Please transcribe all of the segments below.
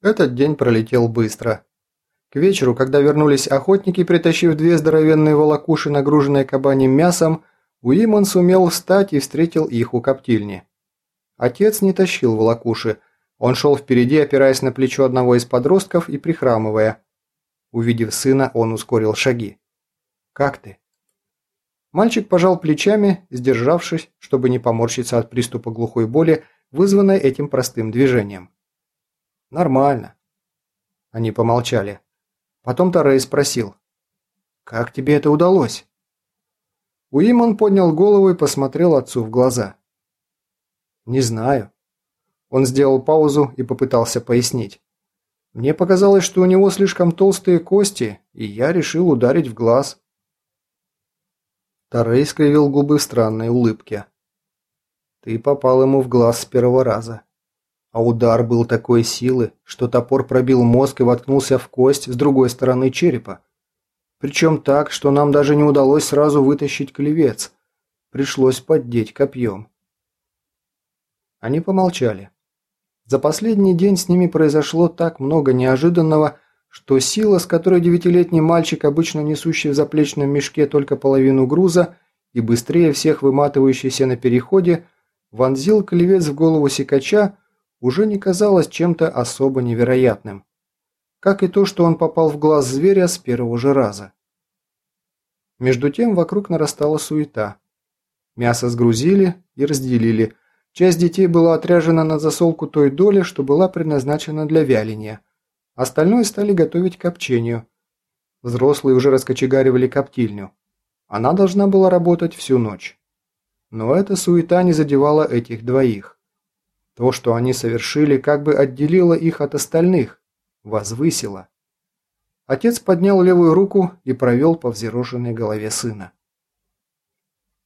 Этот день пролетел быстро. К вечеру, когда вернулись охотники, притащив две здоровенные волокуши, нагруженные кабаним мясом, Уиман сумел встать и встретил их у коптильни. Отец не тащил волокуши. Он шел впереди, опираясь на плечо одного из подростков и прихрамывая. Увидев сына, он ускорил шаги. «Как ты?» Мальчик пожал плечами, сдержавшись, чтобы не поморщиться от приступа глухой боли, вызванной этим простым движением. «Нормально». Они помолчали. Потом Тарей спросил. «Как тебе это удалось?» Уиман поднял голову и посмотрел отцу в глаза. «Не знаю». Он сделал паузу и попытался пояснить. «Мне показалось, что у него слишком толстые кости, и я решил ударить в глаз». Тарей скривил губы в странной улыбке. «Ты попал ему в глаз с первого раза. А удар был такой силы, что топор пробил мозг и воткнулся в кость с другой стороны черепа. Причем так, что нам даже не удалось сразу вытащить клевец. Пришлось поддеть копьем. Они помолчали. За последний день с ними произошло так много неожиданного, что сила, с которой девятилетний мальчик, обычно несущий в заплечном мешке только половину груза и быстрее всех выматывающийся на переходе, вонзил клевец в голову сикача, уже не казалось чем-то особо невероятным. Как и то, что он попал в глаз зверя с первого же раза. Между тем вокруг нарастала суета. Мясо сгрузили и разделили. Часть детей была отряжена на засолку той доли, что была предназначена для вяления. Остальное стали готовить к копчению. Взрослые уже раскочегаривали коптильню. Она должна была работать всю ночь. Но эта суета не задевала этих двоих. То, что они совершили, как бы отделило их от остальных, возвысило. Отец поднял левую руку и провел по взъерошенной голове сына.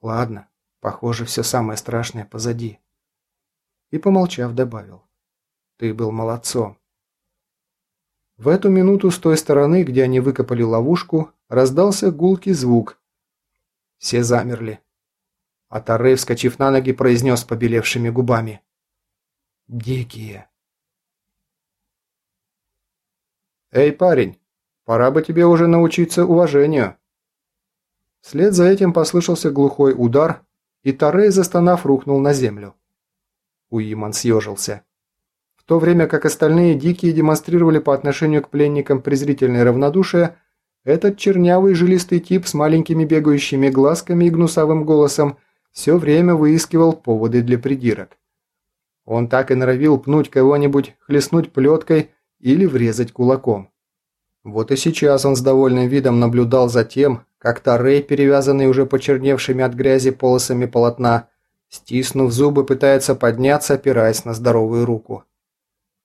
«Ладно, похоже, все самое страшное позади». И, помолчав, добавил. «Ты был молодцом». В эту минуту с той стороны, где они выкопали ловушку, раздался гулкий звук. Все замерли. А Тарей, вскочив на ноги, произнес побелевшими губами. Дикие. «Эй, парень, пора бы тебе уже научиться уважению». Вслед за этим послышался глухой удар, и Торрей, застонав, рухнул на землю. Уиман съежился. В то время как остальные дикие демонстрировали по отношению к пленникам презрительное равнодушие, этот чернявый жилистый тип с маленькими бегающими глазками и гнусавым голосом все время выискивал поводы для придирок. Он так и норовил пнуть кого-нибудь, хлестнуть плеткой или врезать кулаком. Вот и сейчас он с довольным видом наблюдал за тем, как Тарей, перевязанный уже почерневшими от грязи полосами полотна, стиснув зубы, пытается подняться, опираясь на здоровую руку.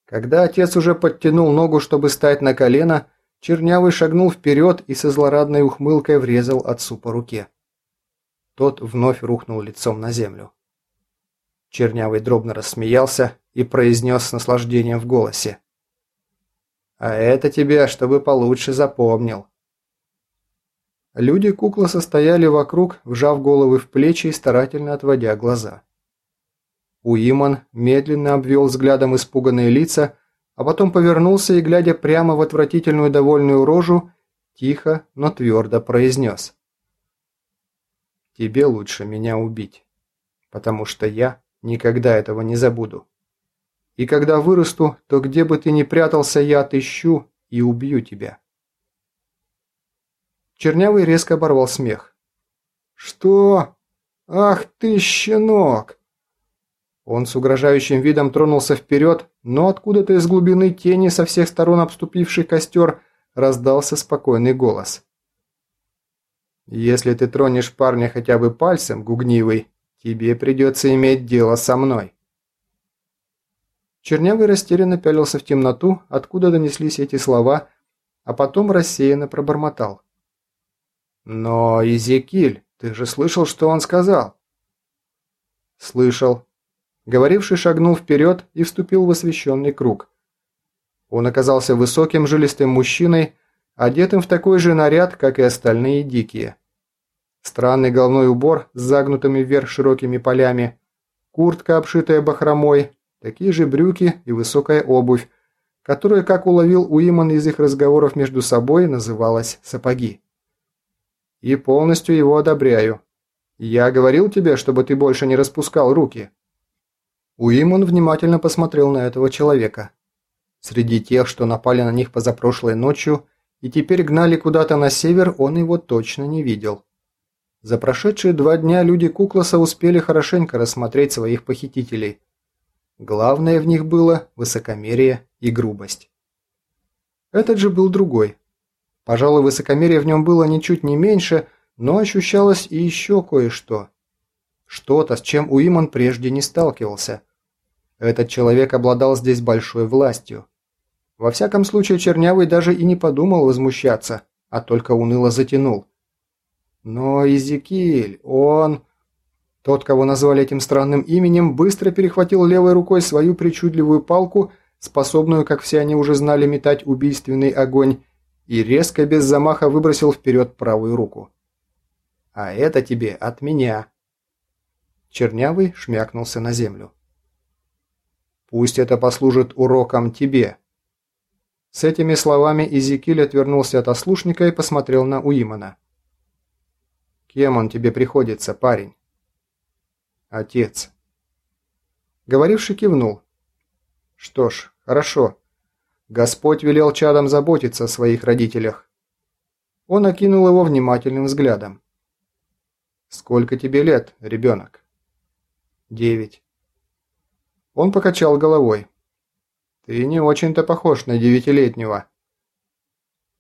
Когда отец уже подтянул ногу, чтобы стать на колено, Чернявый шагнул вперед и со злорадной ухмылкой врезал отцу по руке. Тот вновь рухнул лицом на землю. Чернявый дробно рассмеялся и произнес с наслаждением в голосе. «А это тебе, чтобы получше запомнил». Люди-кукла состояли вокруг, вжав головы в плечи и старательно отводя глаза. Уиман медленно обвел взглядом испуганные лица, а потом повернулся и, глядя прямо в отвратительную довольную рожу, тихо, но твердо произнес. «Тебе лучше меня убить, потому что я Никогда этого не забуду. И когда вырасту, то где бы ты ни прятался, я отыщу и убью тебя. Чернявый резко оборвал смех. «Что? Ах ты, щенок!» Он с угрожающим видом тронулся вперед, но откуда-то из глубины тени со всех сторон обступивший костер раздался спокойный голос. «Если ты тронешь парня хотя бы пальцем, гугнивый, Тебе придется иметь дело со мной». Чернявый растерянно пялился в темноту, откуда донеслись эти слова, а потом рассеянно пробормотал. «Но, Изекиль, ты же слышал, что он сказал?» «Слышал». Говоривший шагнул вперед и вступил в освещенный круг. Он оказался высоким жилистым мужчиной, одетым в такой же наряд, как и остальные дикие. Странный головной убор с загнутыми вверх широкими полями, куртка, обшитая бахромой, такие же брюки и высокая обувь, которое, как уловил Уиман из их разговоров между собой, называлось «сапоги». «И полностью его одобряю. Я говорил тебе, чтобы ты больше не распускал руки». Уиман внимательно посмотрел на этого человека. Среди тех, что напали на них позапрошлой ночью и теперь гнали куда-то на север, он его точно не видел. За прошедшие два дня люди Кукласа успели хорошенько рассмотреть своих похитителей. Главное в них было высокомерие и грубость. Этот же был другой. Пожалуй, высокомерие в нем было ничуть не меньше, но ощущалось и еще кое-что. Что-то, с чем Уиман прежде не сталкивался. Этот человек обладал здесь большой властью. Во всяком случае, Чернявый даже и не подумал возмущаться, а только уныло затянул. Но Изекиль, он... Тот, кого назвали этим странным именем, быстро перехватил левой рукой свою причудливую палку, способную, как все они уже знали, метать убийственный огонь, и резко без замаха выбросил вперед правую руку. «А это тебе от меня!» Чернявый шмякнулся на землю. «Пусть это послужит уроком тебе!» С этими словами Изекиль отвернулся от ослушника и посмотрел на Уимана. «Кем он тебе приходится, парень?» «Отец». Говоривший кивнул. «Что ж, хорошо. Господь велел чадам заботиться о своих родителях». Он окинул его внимательным взглядом. «Сколько тебе лет, ребенок?» «Девять». Он покачал головой. «Ты не очень-то похож на девятилетнего».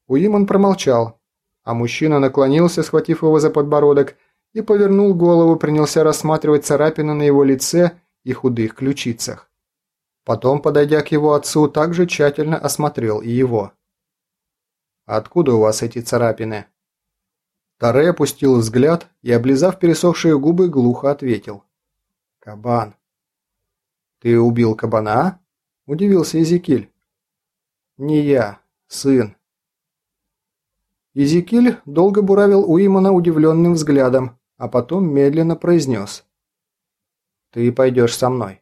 Уиман промолчал, а мужчина наклонился, схватив его за подбородок, и повернул голову, принялся рассматривать царапины на его лице и худых ключицах. Потом, подойдя к его отцу, также тщательно осмотрел и его. «Откуда у вас эти царапины?» Таре опустил взгляд и, облизав пересохшие губы, глухо ответил. «Кабан». «Ты убил кабана?» – удивился Эзекиль. «Не я, сын», Изекиль долго буравил Уимана удивленным взглядом, а потом медленно произнес. «Ты пойдешь со мной».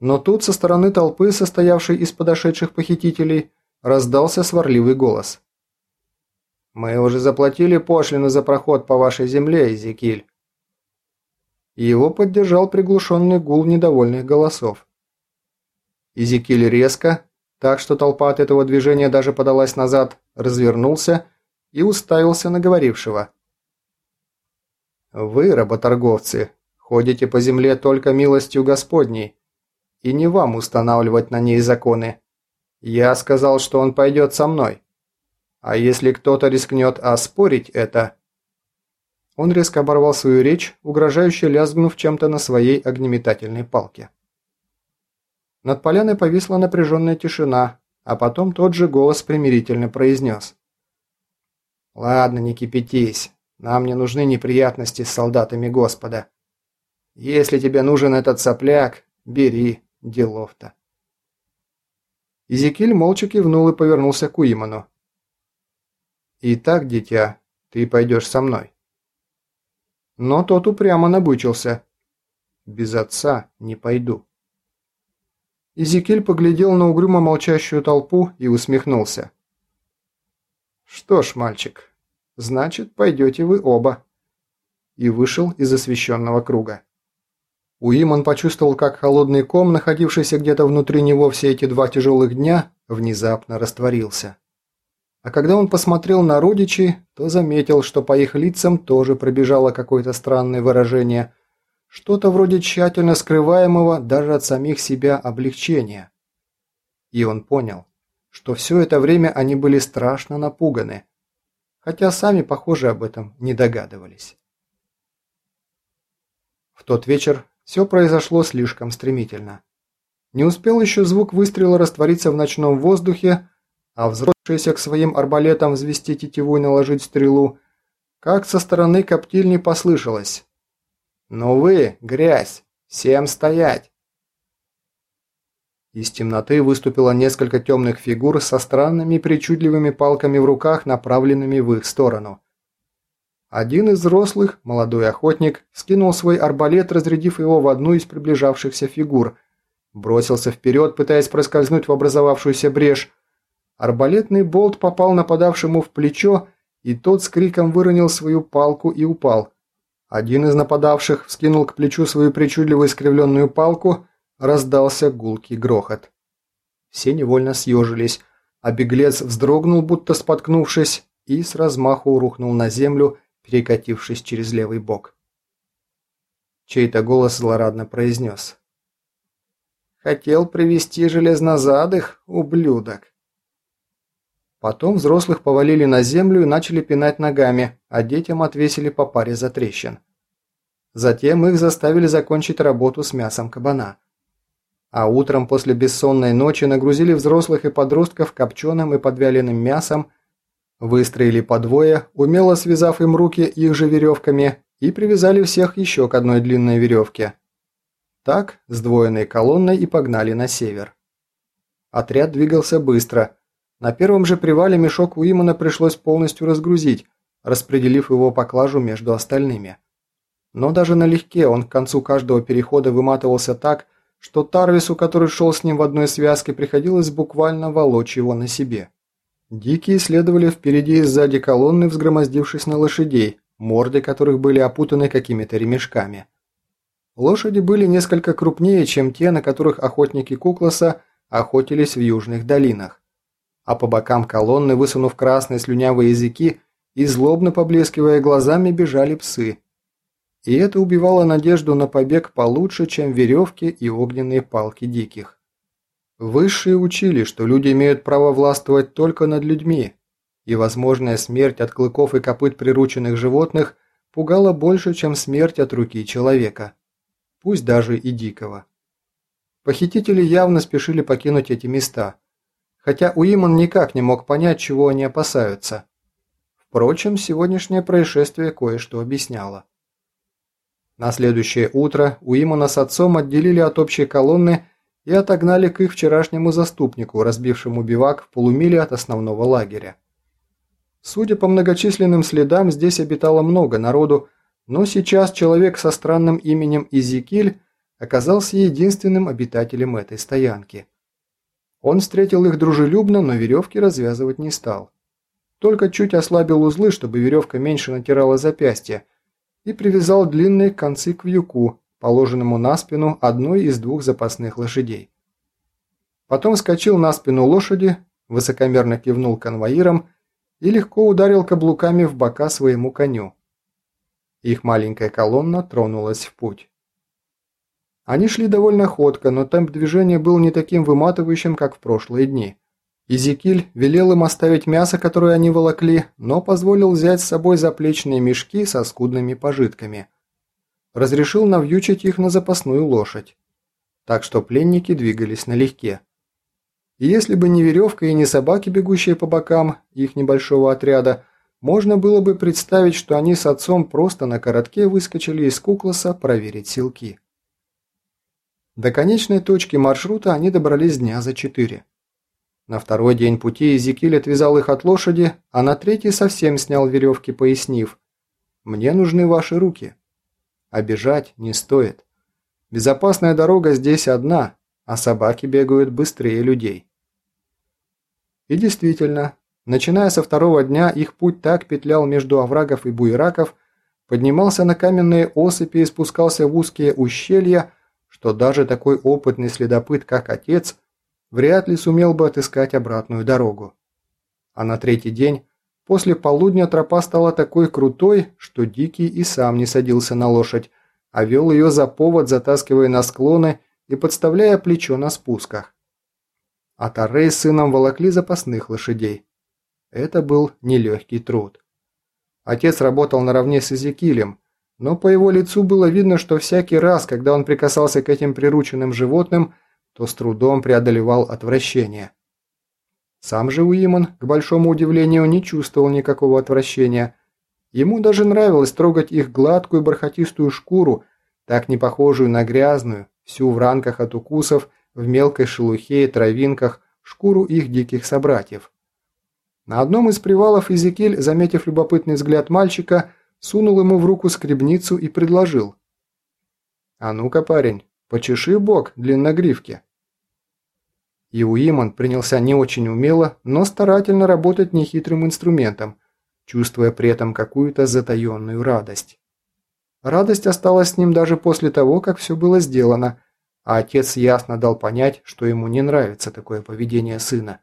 Но тут со стороны толпы, состоявшей из подошедших похитителей, раздался сварливый голос. «Мы уже заплатили пошлину за проход по вашей земле, Изекиль». Его поддержал приглушенный гул недовольных голосов. Изекиль резко, так что толпа от этого движения даже подалась назад, развернулся и уставился на говорившего. «Вы, работорговцы, ходите по земле только милостью Господней, и не вам устанавливать на ней законы. Я сказал, что он пойдет со мной. А если кто-то рискнет оспорить это...» Он резко оборвал свою речь, угрожающе лязгнув чем-то на своей огнеметательной палке. Над поляной повисла напряженная тишина, а потом тот же голос примирительно произнес. «Ладно, не кипятись. Нам не нужны неприятности с солдатами Господа. Если тебе нужен этот сопляк, бери, делов-то». Изекиль молча кивнул и повернулся к Уиману. «Итак, дитя, ты пойдешь со мной». Но тот упрямо набычился. «Без отца не пойду». Изекиль поглядел на угрюмо молчащую толпу и усмехнулся. «Что ж, мальчик, значит, пойдете вы оба». И вышел из освещенного круга. Уиман почувствовал, как холодный ком, находившийся где-то внутри него все эти два тяжелых дня, внезапно растворился. А когда он посмотрел на родичей, то заметил, что по их лицам тоже пробежало какое-то странное выражение – что-то вроде тщательно скрываемого даже от самих себя облегчения. И он понял, что все это время они были страшно напуганы, хотя сами, похоже, об этом не догадывались. В тот вечер все произошло слишком стремительно. Не успел еще звук выстрела раствориться в ночном воздухе, а взросшиеся к своим арбалетам взвести тетиву и наложить стрелу, как со стороны коптильни послышалось «Ну вы, грязь! Всем стоять!» Из темноты выступило несколько темных фигур со странными причудливыми палками в руках, направленными в их сторону. Один из взрослых, молодой охотник, скинул свой арбалет, разрядив его в одну из приближавшихся фигур, Бросился вперед, пытаясь проскользнуть в образовавшуюся брешь. Арбалетный болт попал нападавшему в плечо, и тот с криком выронил свою палку и упал. Один из нападавших вскинул к плечу свою причудливо искривленную палку, раздался гулкий грохот. Все невольно съежились, а беглец вздрогнул, будто споткнувшись, и с размаху рухнул на землю, перекатившись через левый бок. Чей-то голос злорадно произнес. «Хотел привести железнозадых, ублюдок!» Потом взрослых повалили на землю и начали пинать ногами, а детям отвесили по паре затрещин. Затем их заставили закончить работу с мясом кабана. А утром после бессонной ночи нагрузили взрослых и подростков копченым и подвяленным мясом, выстроили по двое, умело связав им руки их же веревками и привязали всех еще к одной длинной веревке. Так, сдвоенной колонной и погнали на север. Отряд двигался быстро – на первом же привале мешок Уимана пришлось полностью разгрузить, распределив его поклажу между остальными. Но даже налегке он к концу каждого перехода выматывался так, что Тарвису, который шел с ним в одной связке, приходилось буквально волочь его на себе. Дикие следовали впереди и сзади колонны, взгромоздившись на лошадей, морды которых были опутаны какими-то ремешками. Лошади были несколько крупнее, чем те, на которых охотники Кукласа охотились в южных долинах а по бокам колонны, высунув красные слюнявые языки и злобно поблескивая глазами, бежали псы. И это убивало надежду на побег получше, чем веревки и огненные палки диких. Высшие учили, что люди имеют право властвовать только над людьми, и возможная смерть от клыков и копыт прирученных животных пугала больше, чем смерть от руки человека, пусть даже и дикого. Похитители явно спешили покинуть эти места – хотя Уиман никак не мог понять, чего они опасаются. Впрочем, сегодняшнее происшествие кое-что объясняло. На следующее утро Уимана с отцом отделили от общей колонны и отогнали к их вчерашнему заступнику, разбившему бивак в полумиле от основного лагеря. Судя по многочисленным следам, здесь обитало много народу, но сейчас человек со странным именем Изикиль оказался единственным обитателем этой стоянки – он встретил их дружелюбно, но веревки развязывать не стал. Только чуть ослабил узлы, чтобы веревка меньше натирала запястье, и привязал длинные концы к вьюку, положенному на спину одной из двух запасных лошадей. Потом скочил на спину лошади, высокомерно кивнул конвоирам и легко ударил каблуками в бока своему коню. Их маленькая колонна тронулась в путь. Они шли довольно ходко, но темп движения был не таким выматывающим, как в прошлые дни. Изекиль велел им оставить мясо, которое они волокли, но позволил взять с собой заплечные мешки со скудными пожитками. Разрешил навьючить их на запасную лошадь. Так что пленники двигались налегке. И если бы не веревка и не собаки, бегущие по бокам их небольшого отряда, можно было бы представить, что они с отцом просто на коротке выскочили из кукласа проверить силки. До конечной точки маршрута они добрались дня за четыре. На второй день пути Эзекиль отвязал их от лошади, а на третий совсем снял веревки, пояснив «Мне нужны ваши руки. Обижать не стоит. Безопасная дорога здесь одна, а собаки бегают быстрее людей». И действительно, начиная со второго дня, их путь так петлял между оврагов и буераков, поднимался на каменные осыпи и спускался в узкие ущелья, что даже такой опытный следопыт, как отец, вряд ли сумел бы отыскать обратную дорогу. А на третий день, после полудня, тропа стала такой крутой, что Дикий и сам не садился на лошадь, а вел ее за повод, затаскивая на склоны и подставляя плечо на спусках. А Тарей с сыном волокли запасных лошадей. Это был нелегкий труд. Отец работал наравне с Эзекилем, но по его лицу было видно, что всякий раз, когда он прикасался к этим прирученным животным, то с трудом преодолевал отвращение. Сам же Уиман, к большому удивлению, не чувствовал никакого отвращения. Ему даже нравилось трогать их гладкую бархатистую шкуру, так не похожую на грязную, всю в ранках от укусов, в мелкой шелухе и травинках, шкуру их диких собратьев. На одном из привалов Изекиль, заметив любопытный взгляд мальчика, сунул ему в руку скребницу и предложил. «А ну-ка, парень, Почеши бок длинногривки. И Уиман принялся не очень умело, но старательно работать нехитрым инструментом, чувствуя при этом какую-то затаенную радость. Радость осталась с ним даже после того, как все было сделано, а отец ясно дал понять, что ему не нравится такое поведение сына.